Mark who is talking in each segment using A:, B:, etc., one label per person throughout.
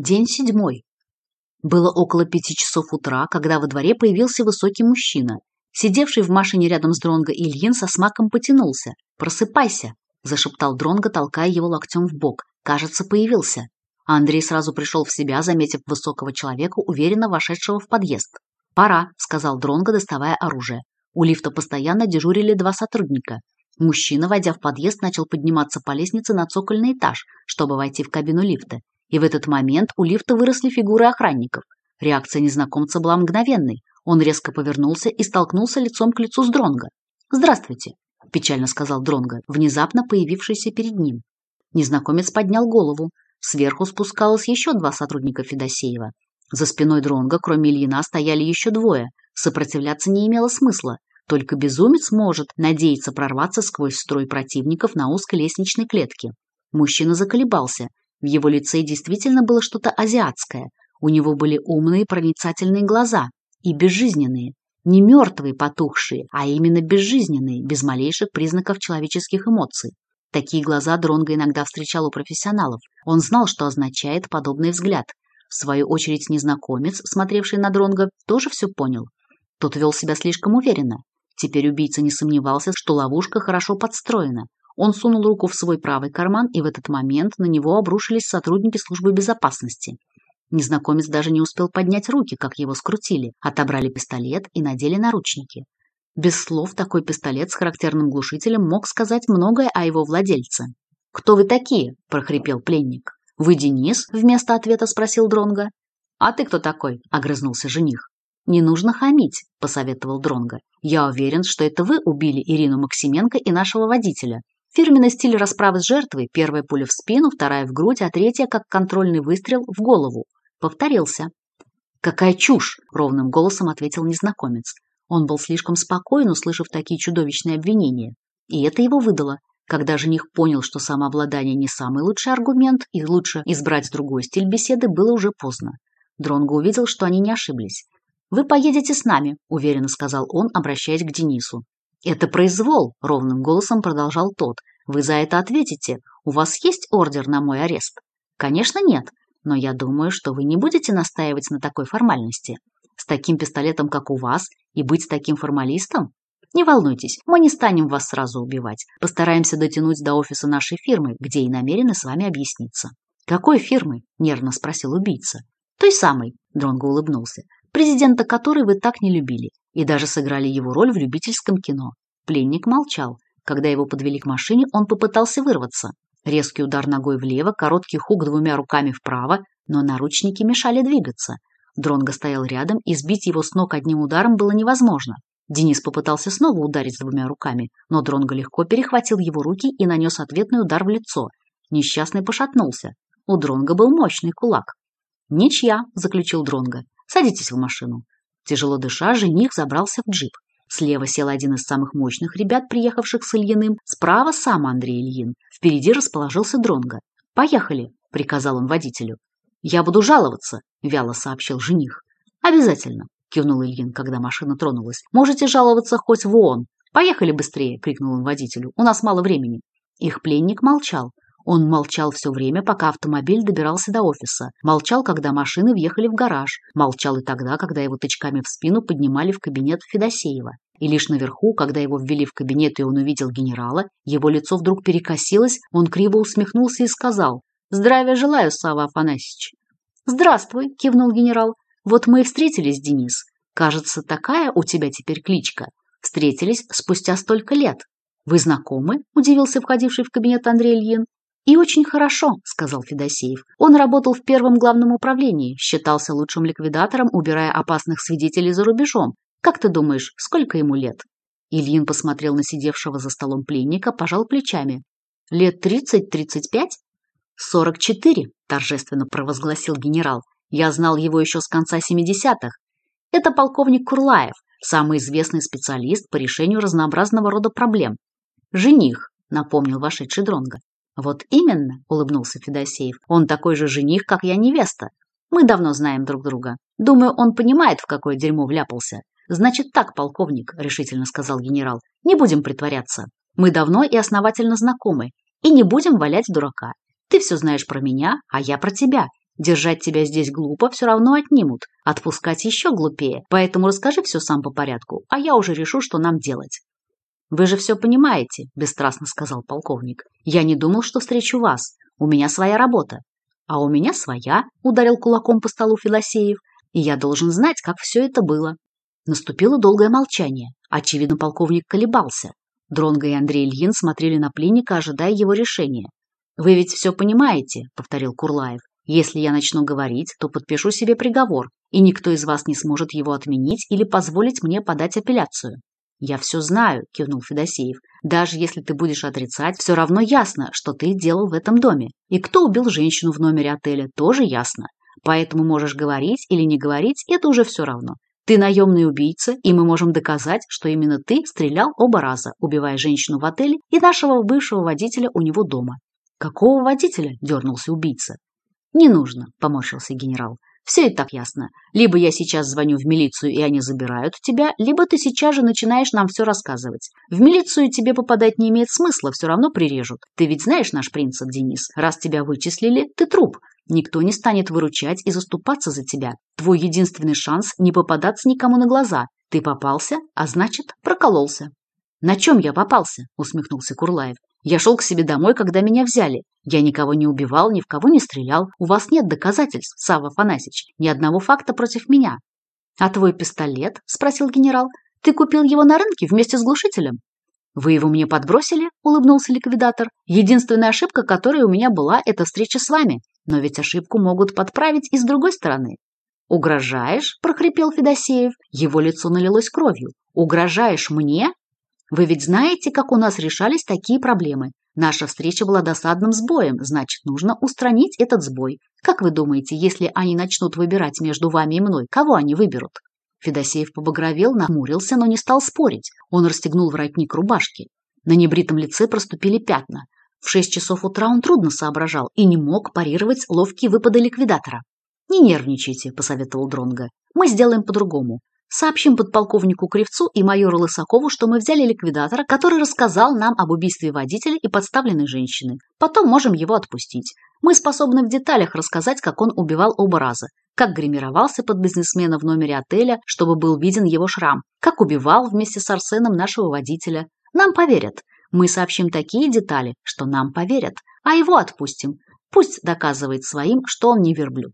A: День седьмой. Было около пяти часов утра, когда во дворе появился высокий мужчина. Сидевший в машине рядом с Дронго Ильин со смаком потянулся. «Просыпайся!» – зашептал Дронго, толкая его локтем в бок. «Кажется, появился». А Андрей сразу пришел в себя, заметив высокого человека, уверенно вошедшего в подъезд. «Пора», – сказал Дронго, доставая оружие. У лифта постоянно дежурили два сотрудника. Мужчина, войдя в подъезд, начал подниматься по лестнице на цокольный этаж, чтобы войти в кабину лифта. И в этот момент у лифта выросли фигуры охранников. Реакция незнакомца была мгновенной. Он резко повернулся и столкнулся лицом к лицу с Дронго. «Здравствуйте», – печально сказал Дронго, внезапно появившийся перед ним. Незнакомец поднял голову. Сверху спускалось еще два сотрудника Федосеева. За спиной Дронга, кроме Ильина, стояли еще двое. Сопротивляться не имело смысла. Только безумец может надеяться прорваться сквозь строй противников на узкой лестничной клетке. Мужчина заколебался, в его лице действительно было что-то азиатское. У него были умные проницательные глаза и безжизненные. Не мертвые потухшие, а именно безжизненные, без малейших признаков человеческих эмоций. Такие глаза Дронго иногда встречал у профессионалов. Он знал, что означает подобный взгляд. В свою очередь незнакомец, смотревший на Дронго, тоже все понял. Тот вел себя слишком уверенно. Теперь убийца не сомневался, что ловушка хорошо подстроена. Он сунул руку в свой правый карман, и в этот момент на него обрушились сотрудники службы безопасности. Незнакомец даже не успел поднять руки, как его скрутили, отобрали пистолет и надели наручники. Без слов такой пистолет с характерным глушителем мог сказать многое о его владельце. «Кто вы такие?» – прохрипел пленник. «Вы Денис?» – вместо ответа спросил Дронга. «А ты кто такой?» – огрызнулся жених. «Не нужно хамить», – посоветовал Дронга. «Я уверен, что это вы убили Ирину Максименко и нашего водителя. Фирменный стиль расправы с жертвой – первая пуля в спину, вторая в грудь, а третья – как контрольный выстрел в голову. Повторился. «Какая чушь!» – ровным голосом ответил незнакомец. Он был слишком спокоен, услышав такие чудовищные обвинения. И это его выдало. Когда жених понял, что самообладание не самый лучший аргумент и лучше избрать другой стиль беседы, было уже поздно. Дронго увидел, что они не ошиблись. «Вы поедете с нами», – уверенно сказал он, обращаясь к Денису. «Это произвол», — ровным голосом продолжал тот. «Вы за это ответите. У вас есть ордер на мой арест?» «Конечно нет, но я думаю, что вы не будете настаивать на такой формальности. С таким пистолетом, как у вас, и быть таким формалистом? Не волнуйтесь, мы не станем вас сразу убивать. Постараемся дотянуть до офиса нашей фирмы, где и намерены с вами объясниться». «Какой фирмы?» – нервно спросил убийца. «Той самой», – Дронго улыбнулся президента которой вы так не любили, и даже сыграли его роль в любительском кино. Пленник молчал. Когда его подвели к машине, он попытался вырваться. Резкий удар ногой влево, короткий хук двумя руками вправо, но наручники мешали двигаться. Дронго стоял рядом, и сбить его с ног одним ударом было невозможно. Денис попытался снова ударить двумя руками, но Дронго легко перехватил его руки и нанес ответный удар в лицо. Несчастный пошатнулся. У Дронго был мощный кулак. «Ничья», — заключил Дронго. Садитесь в машину». Тяжело дыша, жених забрался в джип. Слева сел один из самых мощных ребят, приехавших с Ильиным, справа сам Андрей Ильин. Впереди расположился Дронга. «Поехали», — приказал он водителю. «Я буду жаловаться», — вяло сообщил жених. «Обязательно», — кивнул Ильин, когда машина тронулась. «Можете жаловаться хоть в Поехали быстрее», — крикнул он водителю. «У нас мало времени». Их пленник молчал. Он молчал все время, пока автомобиль добирался до офиса. Молчал, когда машины въехали в гараж. Молчал и тогда, когда его тычками в спину поднимали в кабинет Федосеева. И лишь наверху, когда его ввели в кабинет и он увидел генерала, его лицо вдруг перекосилось, он криво усмехнулся и сказал «Здравия желаю, Сава Афанасьевич». «Здравствуй», – кивнул генерал. «Вот мы и встретились, Денис. Кажется, такая у тебя теперь кличка. Встретились спустя столько лет». «Вы знакомы?» – удивился входивший в кабинет Андрей Ильин. И очень хорошо, сказал Федосеев. Он работал в первом главном управлении, считался лучшим ликвидатором, убирая опасных свидетелей за рубежом. Как ты думаешь, сколько ему лет? Ильин посмотрел на сидевшего за столом пленника, пожал плечами. Лет тридцать-тридцать пять? Сорок четыре, торжественно провозгласил генерал. Я знал его еще с конца семидесятых. Это полковник Курлаев, самый известный специалист по решению разнообразного рода проблем. Жених, напомнил вошедший Дронга. «Вот именно», — улыбнулся Федосеев, — «он такой же жених, как я невеста. Мы давно знаем друг друга. Думаю, он понимает, в какое дерьмо вляпался. Значит так, полковник, решительно сказал генерал. Не будем притворяться. Мы давно и основательно знакомы. И не будем валять дурака. Ты все знаешь про меня, а я про тебя. Держать тебя здесь глупо все равно отнимут. Отпускать еще глупее. Поэтому расскажи все сам по порядку, а я уже решу, что нам делать. «Вы же все понимаете», – бесстрастно сказал полковник. «Я не думал, что встречу вас. У меня своя работа». «А у меня своя», – ударил кулаком по столу Филосеев. «И я должен знать, как все это было». Наступило долгое молчание. Очевидно, полковник колебался. Дронго и Андрей Ильин смотрели на пленника, ожидая его решения. «Вы ведь все понимаете», – повторил Курлаев. «Если я начну говорить, то подпишу себе приговор, и никто из вас не сможет его отменить или позволить мне подать апелляцию». «Я все знаю», – кивнул Федосеев. «Даже если ты будешь отрицать, все равно ясно, что ты делал в этом доме. И кто убил женщину в номере отеля, тоже ясно. Поэтому можешь говорить или не говорить, это уже все равно. Ты наемный убийца, и мы можем доказать, что именно ты стрелял оба раза, убивая женщину в отеле и нашего бывшего водителя у него дома. Какого водителя? Дернулся убийца. Не нужно, поморщился генерал. Все и так ясно. Либо я сейчас звоню в милицию, и они забирают тебя, либо ты сейчас же начинаешь нам все рассказывать. В милицию тебе попадать не имеет смысла, все равно прирежут. Ты ведь знаешь наш принцип, Денис. Раз тебя вычислили, ты труп. Никто не станет выручать и заступаться за тебя. Твой единственный шанс – не попадаться никому на глаза. Ты попался, а значит, прокололся. «На чем я попался?» – усмехнулся Курлаев. Я шел к себе домой, когда меня взяли. Я никого не убивал, ни в кого не стрелял. У вас нет доказательств, Савва Афанасьевич, ни одного факта против меня. А твой пистолет? спросил генерал. Ты купил его на рынке вместе с глушителем? Вы его мне подбросили? улыбнулся ликвидатор. Единственная ошибка, которая у меня была, это встреча с вами. Но ведь ошибку могут подправить и с другой стороны. «Угрожаешь?» – прохрипел Федосеев. Его лицо налилось кровью. «Угрожаешь мне? Вы ведь знаете, как у нас решались такие проблемы. Наша встреча была досадным сбоем, значит, нужно устранить этот сбой. Как вы думаете, если они начнут выбирать между вами и мной, кого они выберут? Федосеев побагровел, намурился, но не стал спорить. Он расстегнул воротник рубашки. На небритом лице проступили пятна. В шесть часов утра он трудно соображал и не мог парировать ловкие выпады ликвидатора. «Не нервничайте», – посоветовал Дронга. «Мы сделаем по-другому сообщим подполковнику Кривцу и майору Лысакову, что мы взяли ликвидатора, который рассказал нам об убийстве водителя и подставленной женщины. Потом можем его отпустить. Мы способны в деталях рассказать, как он убивал оба раза, как гримировался под бизнесмена в номере отеля, чтобы был виден его шрам, как убивал вместе с Арсеном нашего водителя. Нам поверят. Мы сообщим такие детали, что нам поверят, а его отпустим. Пусть доказывает своим, что он не верблюд.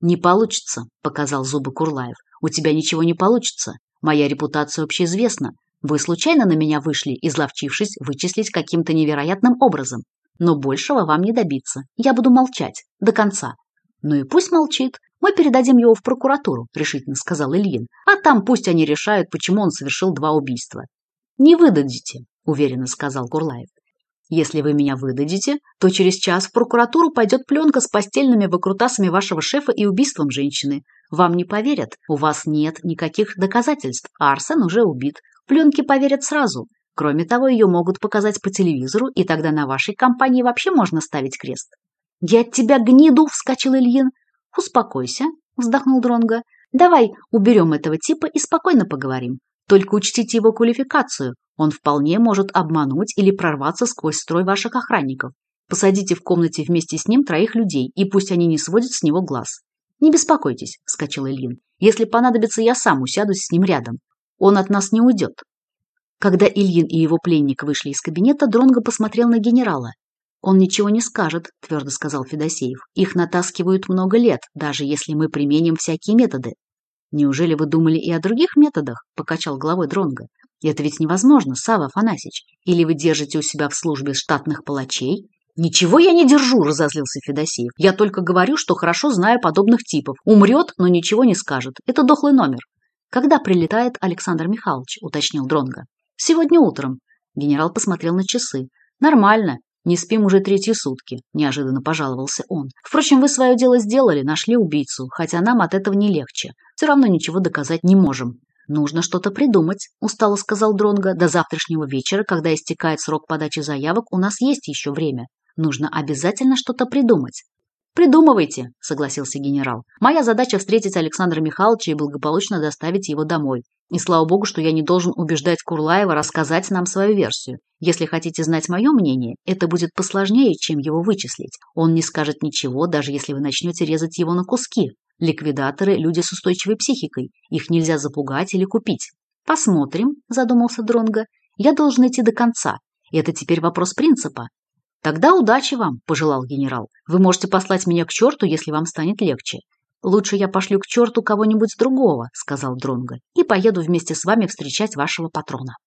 A: «Не получится», – показал зубы Курлаев. «У тебя ничего не получится. Моя репутация общеизвестна. Вы случайно на меня вышли, изловчившись вычислить каким-то невероятным образом. Но большего вам не добиться. Я буду молчать. До конца». «Ну и пусть молчит. Мы передадим его в прокуратуру», – решительно сказал Ильин. «А там пусть они решают, почему он совершил два убийства». «Не выдадите», – уверенно сказал Курлаев. Если вы меня выдадите, то через час в прокуратуру пойдет пленка с постельными выкрутасами вашего шефа и убийством женщины. Вам не поверят, у вас нет никаких доказательств, а Арсен уже убит. Пленки поверят сразу. Кроме того, ее могут показать по телевизору, и тогда на вашей компании вообще можно ставить крест. «Я от тебя гниду!» – вскочил Ильин. «Успокойся», – вздохнул Дронга. «Давай уберем этого типа и спокойно поговорим. Только учтите его квалификацию. Он вполне может обмануть или прорваться сквозь строй ваших охранников. Посадите в комнате вместе с ним троих людей, и пусть они не сводят с него глаз. «Не беспокойтесь», – вскочил Элин. «Если понадобится, я сам усядусь с ним рядом. Он от нас не уйдет». Когда Ильин и его пленник вышли из кабинета, Дронго посмотрел на генерала. «Он ничего не скажет», – твердо сказал Федосеев. «Их натаскивают много лет, даже если мы применим всякие методы. Неужели вы думали и о других методах?» — покачал головой Дронга. «Это ведь невозможно, Сава Афанасьевич. Или вы держите у себя в службе штатных палачей?» «Ничего я не держу», — разозлился Федосеев. «Я только говорю, что хорошо знаю подобных типов. Умрет, но ничего не скажет. Это дохлый номер». «Когда прилетает Александр Михайлович?» — уточнил Дронга. «Сегодня утром». Генерал посмотрел на часы. «Нормально. «Не спим уже третьи сутки», – неожиданно пожаловался он. «Впрочем, вы свое дело сделали, нашли убийцу, хотя нам от этого не легче. Все равно ничего доказать не можем». «Нужно что-то придумать», – устало сказал Дронго. «До завтрашнего вечера, когда истекает срок подачи заявок, у нас есть еще время. Нужно обязательно что-то придумать». «Придумывайте», – согласился генерал. «Моя задача – встретить Александра Михайловича и благополучно доставить его домой. И Слава богу, что я не должен убеждать Курлаева рассказать нам свою версию. Если хотите знать мое мнение, это будет посложнее, чем его вычислить. Он не скажет ничего, даже если вы начнете резать его на куски. Ликвидаторы – люди с устойчивой психикой. Их нельзя запугать или купить. «Посмотрим», – задумался Дронга. «Я должен идти до конца. Это теперь вопрос принципа. «Тогда удачи вам», – пожелал генерал. «Вы можете послать меня к черту, если вам станет легче. «Лучше я пошлю к черту кого-нибудь другого», — сказал Дронго, «и поеду вместе с вами встречать вашего патрона».